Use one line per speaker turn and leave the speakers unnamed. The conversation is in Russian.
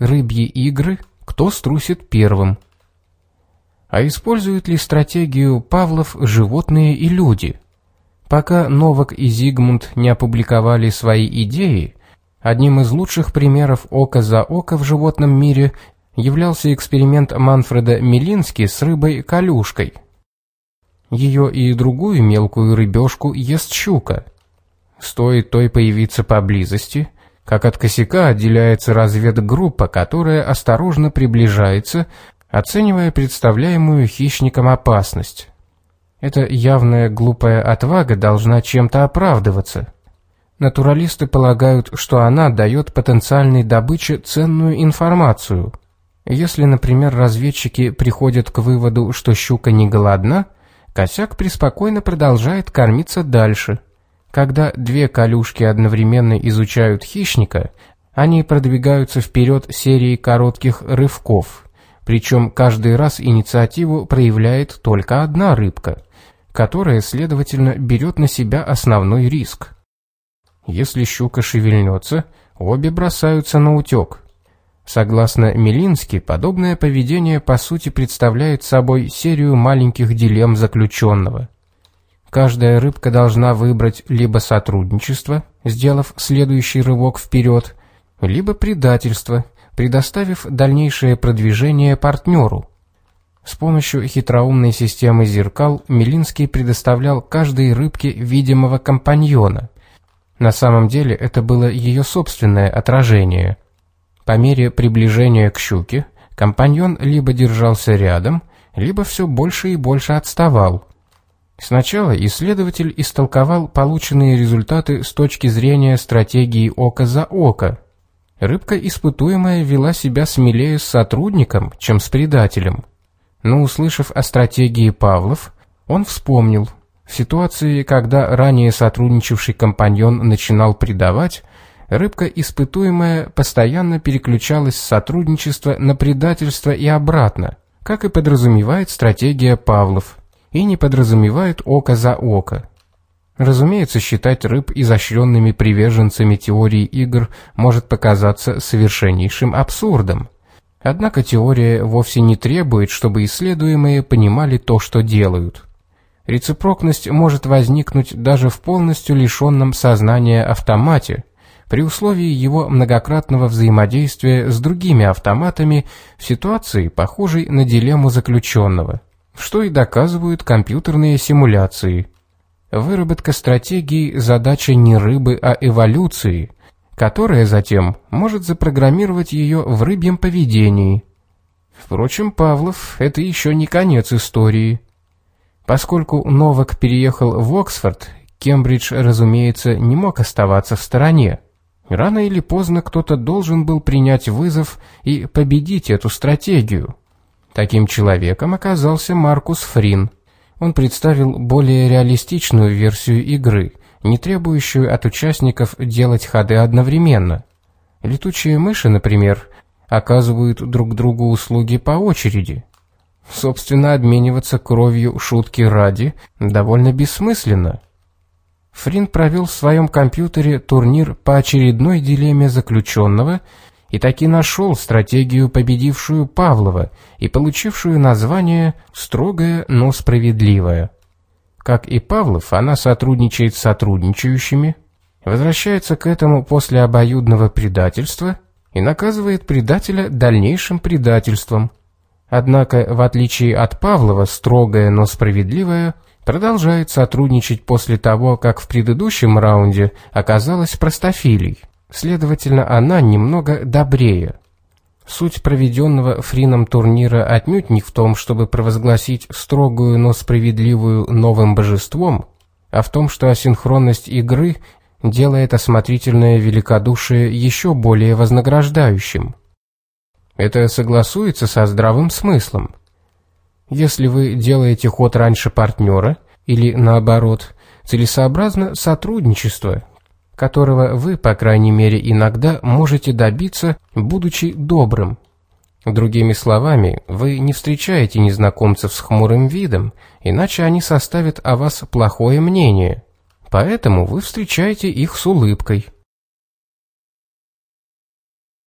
рыбьи игры, кто струсит первым. А используют ли стратегию Павлов животные и люди? Пока Новак и Зигмунд не опубликовали свои идеи, одним из лучших примеров око за око в животном мире являлся эксперимент Манфреда Милински с рыбой-колюшкой. Ее и другую мелкую рыбешку ест щука. Стоит той появиться поблизости, как от косяка отделяется разведгруппа, которая осторожно приближается, оценивая представляемую хищником опасность. Эта явная глупая отвага должна чем-то оправдываться. Натуралисты полагают, что она дает потенциальной добыче ценную информацию. Если, например, разведчики приходят к выводу, что щука не голодна, косяк преспокойно продолжает кормиться дальше. Когда две колюшки одновременно изучают хищника, они продвигаются вперед серией коротких рывков, причем каждый раз инициативу проявляет только одна рыбка – которая, следовательно, берет на себя основной риск. Если щука шевельнется, обе бросаются на утек. Согласно Милински, подобное поведение по сути представляет собой серию маленьких дилемм заключенного. Каждая рыбка должна выбрать либо сотрудничество, сделав следующий рывок вперед, либо предательство, предоставив дальнейшее продвижение партнеру. С помощью хитроумной системы зеркал Милинский предоставлял каждой рыбке видимого компаньона. На самом деле это было ее собственное отражение. По мере приближения к щуке компаньон либо держался рядом, либо все больше и больше отставал. Сначала исследователь истолковал полученные результаты с точки зрения стратегии око за око. Рыбка испытуемая вела себя смелее с сотрудником, чем с предателем. Но услышав о стратегии Павлов, он вспомнил. В ситуации, когда ранее сотрудничавший компаньон начинал предавать, рыбка, испытуемая, постоянно переключалась с сотрудничества на предательство и обратно, как и подразумевает стратегия Павлов, и не подразумевает око за око. Разумеется, считать рыб изощренными приверженцами теории игр может показаться совершеннейшим абсурдом. Однако теория вовсе не требует, чтобы исследуемые понимали то, что делают. Рецепрокность может возникнуть даже в полностью лишенном сознания автомате, при условии его многократного взаимодействия с другими автоматами в ситуации, похожей на дилемму заключенного, что и доказывают компьютерные симуляции. Выработка стратегии – задача не рыбы, а эволюции – которая затем может запрограммировать ее в рыбьем поведении. Впрочем, Павлов – это еще не конец истории. Поскольку Новак переехал в Оксфорд, Кембридж, разумеется, не мог оставаться в стороне. Рано или поздно кто-то должен был принять вызов и победить эту стратегию. Таким человеком оказался Маркус Фрин. Он представил более реалистичную версию игры – не требующую от участников делать ходы одновременно. Летучие мыши, например, оказывают друг другу услуги по очереди. Собственно, обмениваться кровью шутки ради довольно бессмысленно. Фрин провел в своем компьютере турнир по очередной дилемме заключенного и таки нашел стратегию, победившую Павлова и получившую название «строгая, но справедливая». Как и Павлов, она сотрудничает с сотрудничающими, возвращается к этому после обоюдного предательства и наказывает предателя дальнейшим предательством. Однако, в отличие от Павлова, строгая, но справедливая, продолжает сотрудничать после того, как в предыдущем раунде оказалась простофилей. Следовательно, она немного добрее. Суть проведенного Фрином турнира отнюдь не в том, чтобы провозгласить строгую, но справедливую новым божеством, а в том, что асинхронность игры делает осмотрительное великодушие еще более вознаграждающим. Это согласуется со здравым смыслом. Если вы делаете ход раньше партнера, или наоборот, целесообразно сотрудничество, которого вы, по крайней мере, иногда можете добиться, будучи добрым. Другими словами, вы не встречаете незнакомцев с хмурым видом, иначе они составят о вас плохое мнение. Поэтому вы встречаете их с улыбкой –